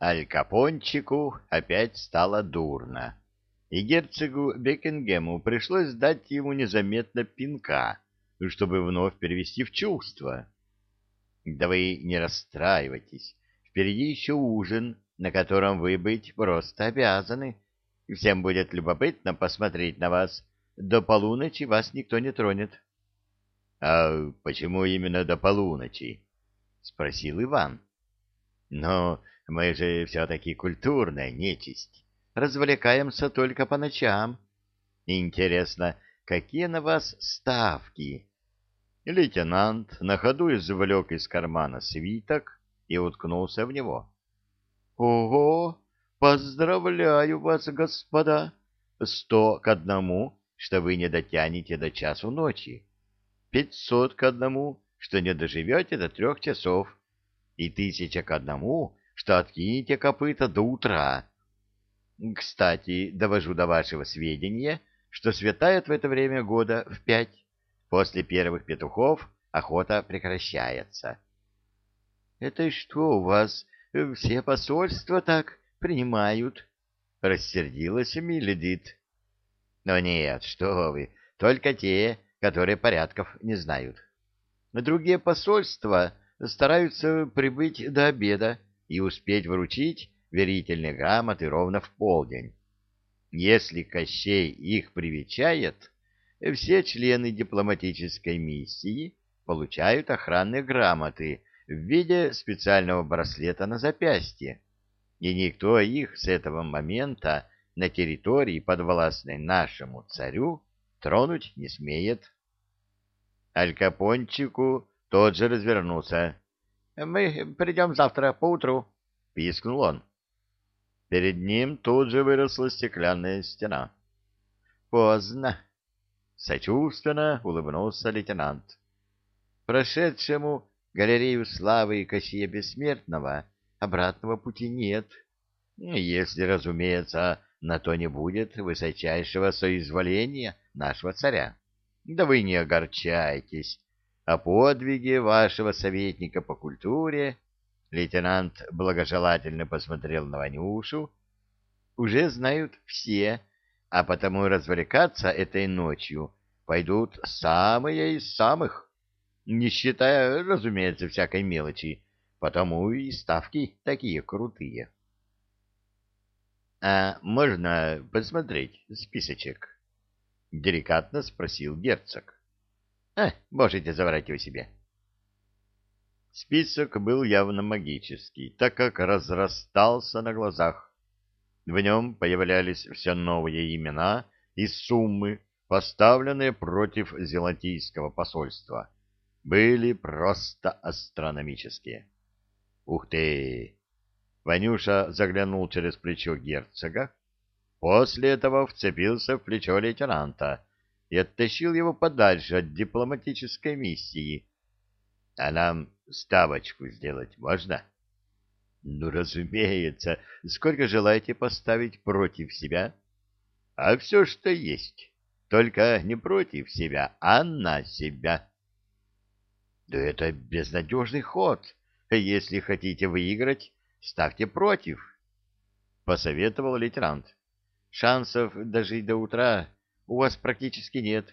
Аль Капончику опять стало дурно, и герцогу Бекингему пришлось дать ему незаметно пинка, чтобы вновь перевести в чувство. Да вы не расстраивайтесь, впереди еще ужин, на котором вы быть просто обязаны. Всем будет любопытно посмотреть на вас. До полуночи вас никто не тронет. — А почему именно до полуночи? — спросил Иван. — Но мы же все-таки культурная нечисть. Развлекаемся только по ночам. Интересно, какие на вас ставки? Лейтенант на ходу извлек из кармана свиток и уткнулся в него. — Ого! Поздравляю вас, господа! Сто к одному, что вы не дотянете до часу ночи. Пятьсот к одному, что не доживете до трех часов. И тысяча к одному, что откинете копыта до утра. Кстати, довожу до вашего сведения, что светает в это время года в пять. После первых петухов охота прекращается. — Это что у вас, э, все посольства так принимают? — рассердилась Миледит. — Но нет, что вы, только те, которые порядков не знают. Другие посольства стараются прибыть до обеда и успеть вручить верительные грамоты ровно в полдень. Если Кощей их привечает все члены дипломатической миссии получают охранные грамоты в виде специального браслета на запястье, и никто их с этого момента на территории, подвластной нашему царю, тронуть не смеет. Аль Капончику тот же развернулся. — Мы придем завтра поутру, — пискнул он. Перед ним тут же выросла стеклянная стена. — Поздно, Сочувственно улыбнулся лейтенант. Прошедшему галерею славы и Кощея Бессмертного обратного пути нет, если, разумеется, на то не будет высочайшего соизволения нашего царя. Да вы не огорчайтесь. О подвиге вашего советника по культуре лейтенант благожелательно посмотрел на Ванюшу. Уже знают все, а потому развлекаться этой ночью пойдут самые из самых, не считая, разумеется, всякой мелочи, потому и ставки такие крутые. — А можно посмотреть списочек? — деликатно спросил герцог. — А, можете забрать его себе. Список был явно магический, так как разрастался на глазах. В нем появлялись все новые имена и суммы, поставленные против зелантийского посольства. Были просто астрономические. Ух ты! Ванюша заглянул через плечо герцога, после этого вцепился в плечо лейтенанта и оттащил его подальше от дипломатической миссии. — А нам ставочку сделать можно? — ну, разумеется. Сколько желаете поставить против себя? А все, что есть. Только не против себя, а на себя. Да это безнадежный ход. Если хотите выиграть, ставьте против. Посоветовал лейтенант. Шансов дожить до утра у вас практически нет.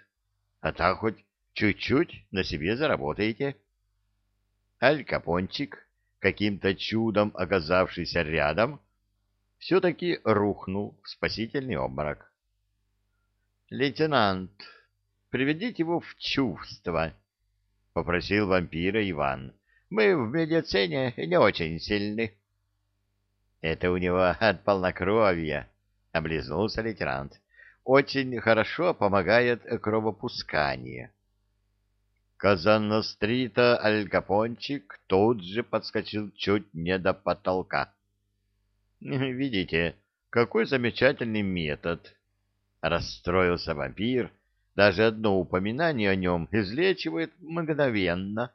А так хоть чуть-чуть на себе заработаете. Аль Капончик каким-то чудом оказавшийся рядом, все-таки рухнул в спасительный обморок. — Лейтенант, приведите его в чувство, — попросил вампира Иван. — Мы в медицине не очень сильны. — Это у него от полнокровия, — облизнулся лейтенант. — Очень хорошо помогает кровопускание. Казаннострита Аль Капончик тут же подскочил чуть не до потолка. «Видите, какой замечательный метод!» Расстроился вампир. Даже одно упоминание о нем излечивает мгновенно.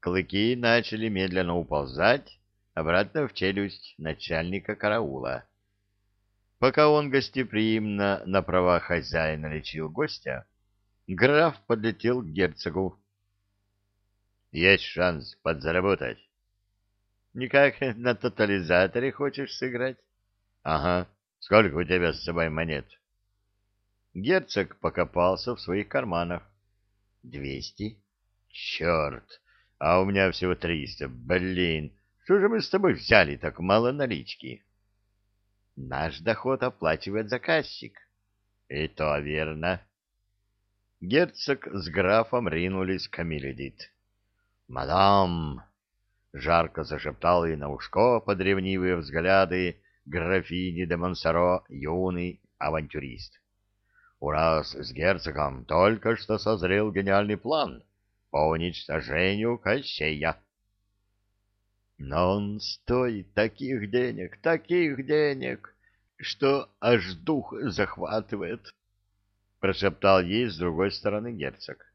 Клыки начали медленно уползать обратно в челюсть начальника караула. Пока он гостеприимно на права хозяина лечил гостя, Граф подлетел к герцогу. — Есть шанс подзаработать. никак на тотализаторе хочешь сыграть? Ага. Сколько у тебя с собой монет? Герцог покопался в своих карманах. Двести. Черт, а у меня всего триста. Блин, что же мы с тобой взяли так мало налички? Наш доход оплачивает заказчик. И то верно. Герцог с графом ринулись к Амиледит. «Мадам!» — жарко зашептал ей на ушко под ревнивые взгляды графини де Монсоро юный авантюрист. «У нас с герцогом только что созрел гениальный план по уничтожению Кощея». «Но он стоит таких денег, таких денег, что аж дух захватывает!» — прошептал ей с другой стороны герцог.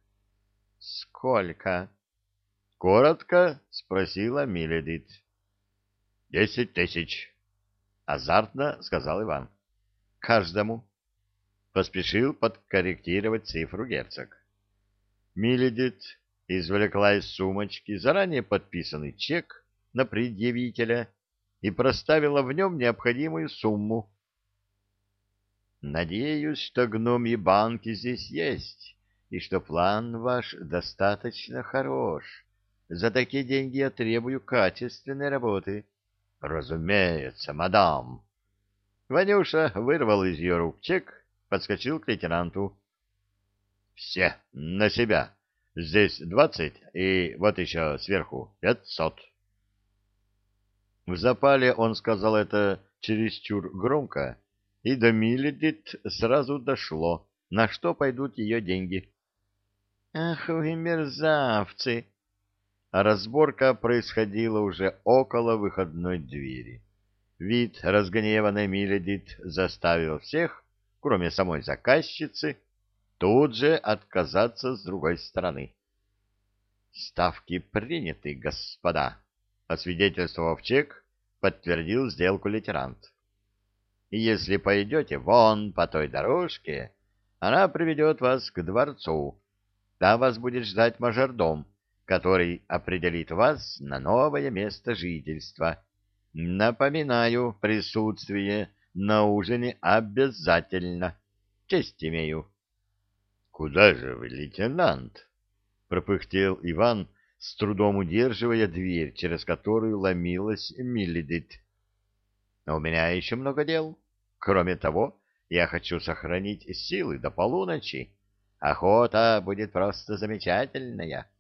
«Сколько?» — коротко спросила Миледит. «Десять тысяч», — азартно сказал Иван. «Каждому». Поспешил подкорректировать цифру герцог. Миледит извлекла из сумочки заранее подписанный чек на предъявителя и проставила в нем необходимую сумму. «Надеюсь, что гномьи банки здесь есть, и что план ваш достаточно хорош» За такие деньги я требую качественной работы. Разумеется, мадам. Ванюша вырвал из ее рук чек, подскочил к лейтенанту. Все на себя. Здесь двадцать, и вот еще сверху пятьсот. В запале он сказал это чересчур громко, и до Миледит сразу дошло, на что пойдут ее деньги. — Ах вы мерзавцы! а разборка происходила уже около выходной двери. Вид разгневанной Миледит заставил всех, кроме самой заказчицы, тут же отказаться с другой стороны. «Ставки приняты, господа», — освидетельствовав чек, подтвердил сделку лейтенант. «И если пойдете вон по той дорожке, она приведет вас к дворцу. Там вас будет ждать мажордом, который определит вас на новое место жительства. Напоминаю, присутствие на ужине обязательно. Честь имею. — Куда же вы, лейтенант? — пропыхтел Иван, с трудом удерживая дверь, через которую ломилась Миллидит. — У меня еще много дел. Кроме того, я хочу сохранить силы до полуночи. Охота будет просто замечательная. —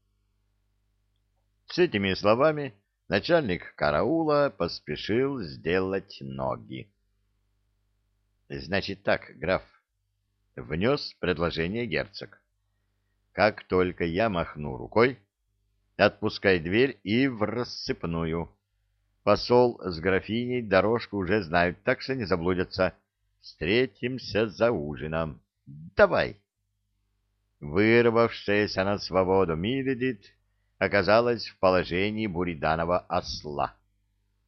с этими словами начальник караула поспешил сделать ноги. «Значит так, граф», — внес предложение герцог. «Как только я махну рукой, отпускай дверь и в рассыпную. Посол с графиней дорожку уже знают, так что не заблудятся. Встретимся за ужином. Давай!» Вырвавшаяся на свободу Миледит оказалась в положении буриданова осла.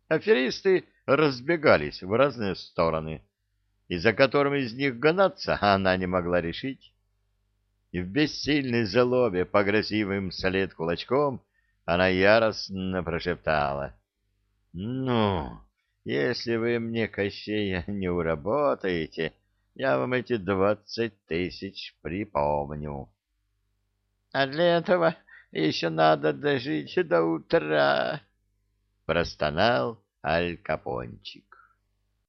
Аферисты разбегались в разные стороны, и за которым из них гнаться она не могла решить. И в бессильной залобе, погрозив им след кулачком, она яростно прошептала. — Ну, если вы мне Кощея не уработаете, я вам эти двадцать тысяч припомню. — А для этого еще надо дожить до утра, — простонал Аль Капончик.